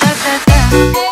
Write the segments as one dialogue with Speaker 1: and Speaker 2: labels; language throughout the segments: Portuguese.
Speaker 1: ta ta ta ta.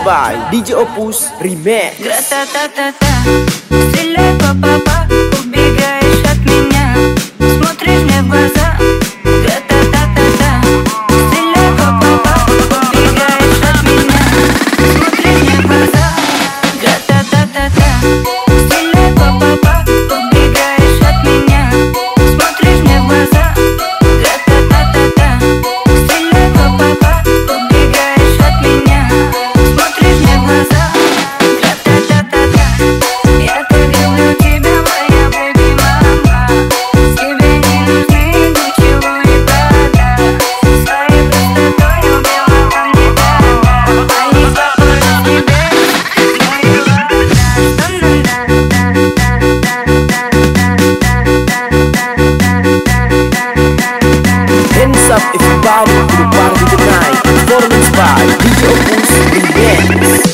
Speaker 2: by DJ Opus Remix. Up if